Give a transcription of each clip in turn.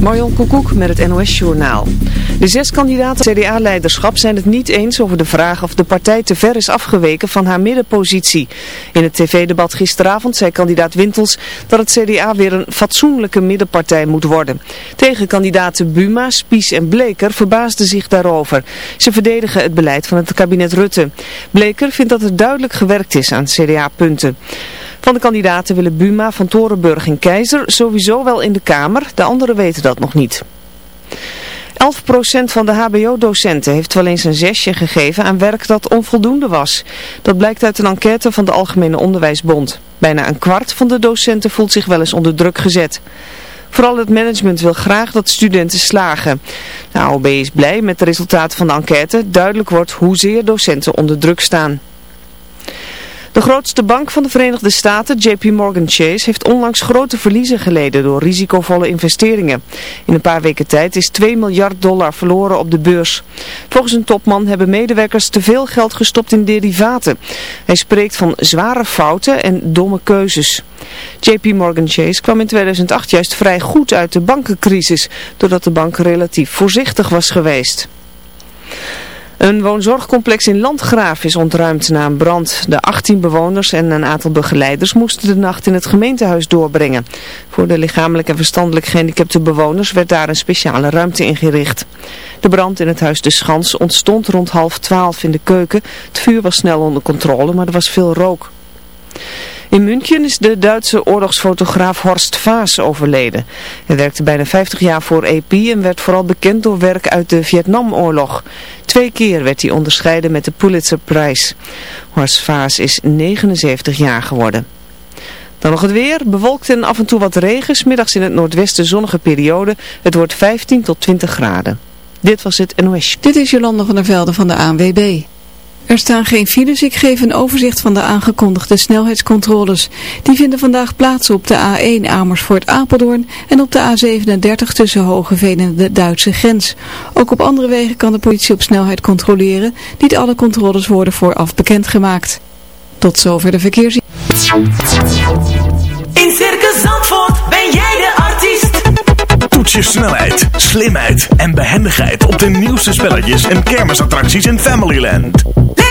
Marion Koekoek met het NOS-journaal. De zes kandidaten CDA-leiderschap zijn het niet eens over de vraag of de partij te ver is afgeweken van haar middenpositie. In het tv-debat gisteravond zei kandidaat Wintels dat het CDA weer een fatsoenlijke middenpartij moet worden. Tegenkandidaten Buma, Spies en Bleker verbaasden zich daarover. Ze verdedigen het beleid van het kabinet Rutte. Bleker vindt dat er duidelijk gewerkt is aan CDA-punten. Van de kandidaten willen Buma, Van Torenburg en Keizer sowieso wel in de Kamer, de anderen weten dat nog niet. 11% van de hbo-docenten heeft wel eens een zesje gegeven aan werk dat onvoldoende was. Dat blijkt uit een enquête van de Algemene Onderwijsbond. Bijna een kwart van de docenten voelt zich wel eens onder druk gezet. Vooral het management wil graag dat studenten slagen. De AOB is blij met de resultaten van de enquête. Duidelijk wordt hoezeer docenten onder druk staan. De grootste bank van de Verenigde Staten, JP Morgan Chase, heeft onlangs grote verliezen geleden door risicovolle investeringen. In een paar weken tijd is 2 miljard dollar verloren op de beurs. Volgens een topman hebben medewerkers te veel geld gestopt in derivaten. Hij spreekt van zware fouten en domme keuzes. JP Morgan Chase kwam in 2008 juist vrij goed uit de bankencrisis, doordat de bank relatief voorzichtig was geweest. Een woonzorgcomplex in Landgraaf is ontruimd na een brand. De 18 bewoners en een aantal begeleiders moesten de nacht in het gemeentehuis doorbrengen. Voor de lichamelijk en verstandelijk gehandicapte bewoners werd daar een speciale ruimte ingericht. De brand in het huis De Schans ontstond rond half twaalf in de keuken. Het vuur was snel onder controle, maar er was veel rook. In München is de Duitse oorlogsfotograaf Horst Vaas overleden. Hij werkte bijna 50 jaar voor EP en werd vooral bekend door werk uit de Vietnamoorlog. Twee keer werd hij onderscheiden met de Pulitzerprijs. Horst Vaas is 79 jaar geworden. Dan nog het weer, bewolkt en af en toe wat regen, middags in het noordwesten zonnige periode. Het wordt 15 tot 20 graden. Dit was het NOS. Dit is Jolanda van der Velde van de ANWB. Er staan geen files, ik geef een overzicht van de aangekondigde snelheidscontroles. Die vinden vandaag plaats op de A1 Amersfoort-Apeldoorn en op de A37 tussen Hogeveen en de Duitse grens. Ook op andere wegen kan de politie op snelheid controleren. Niet alle controles worden vooraf bekendgemaakt. Tot zover de verkeers. In Circus Zandvoort ben jij de artiest. Toets je snelheid, slimheid en behendigheid op de nieuwste spelletjes en kermisattracties in Familyland.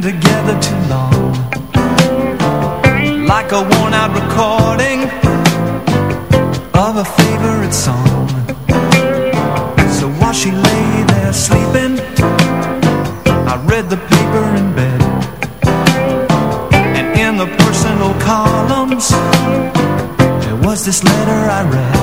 been together too long. Like a worn out recording Of a favorite song. So while she lay there sleeping I read the paper in bed. And in the personal columns There was this letter I read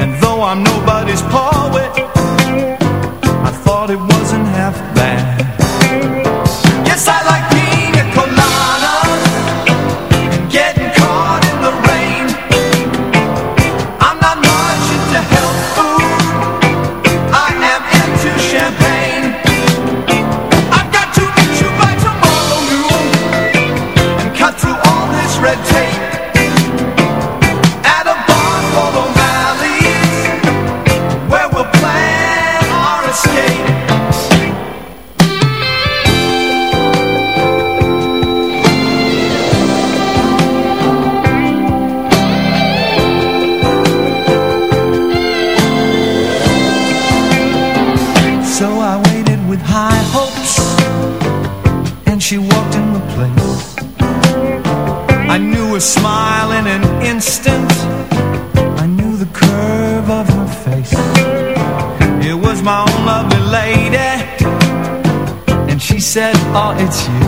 And though I'm nobody's poet it's you.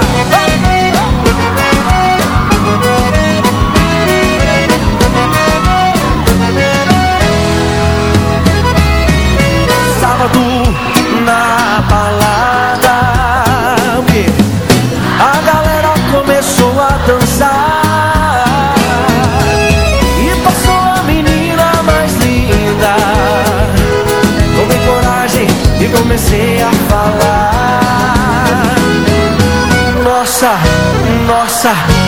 casa.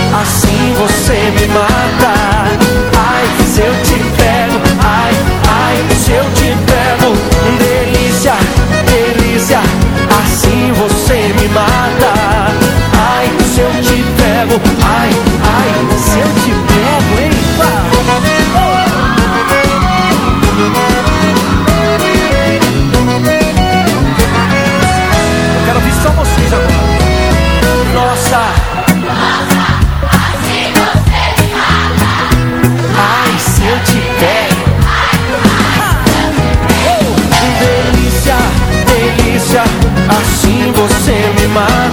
amar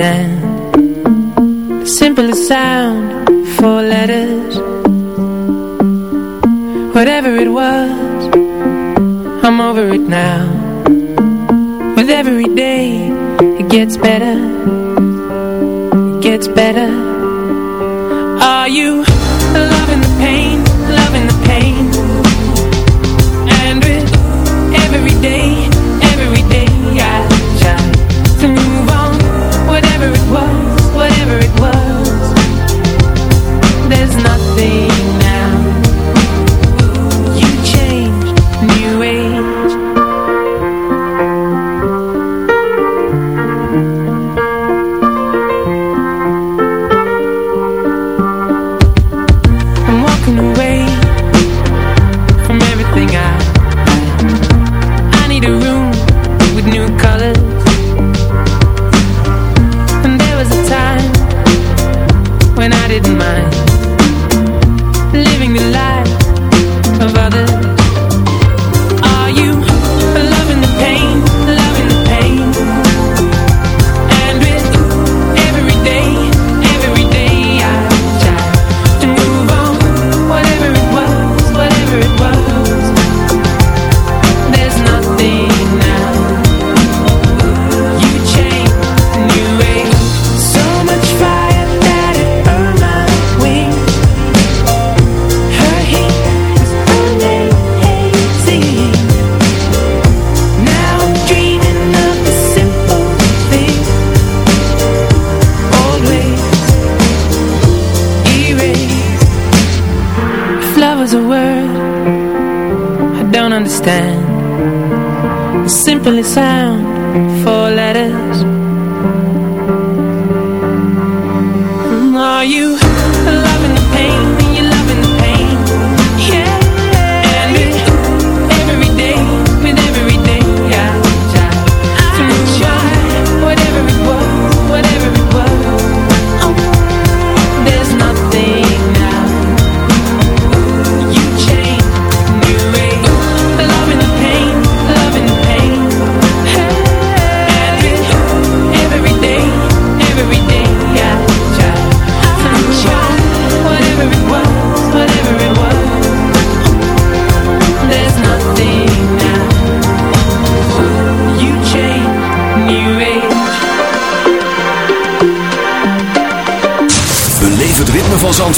understand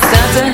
start to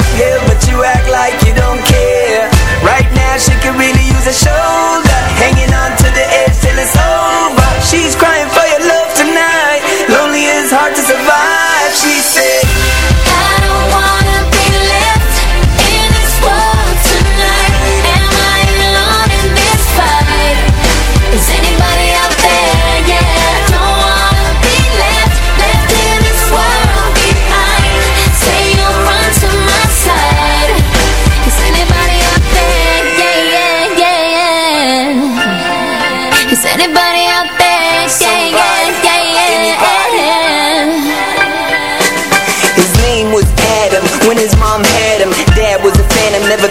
she could really use a shoulder. Hanging on to the edge till it's over.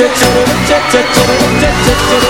chit chit chit chit chit chit chit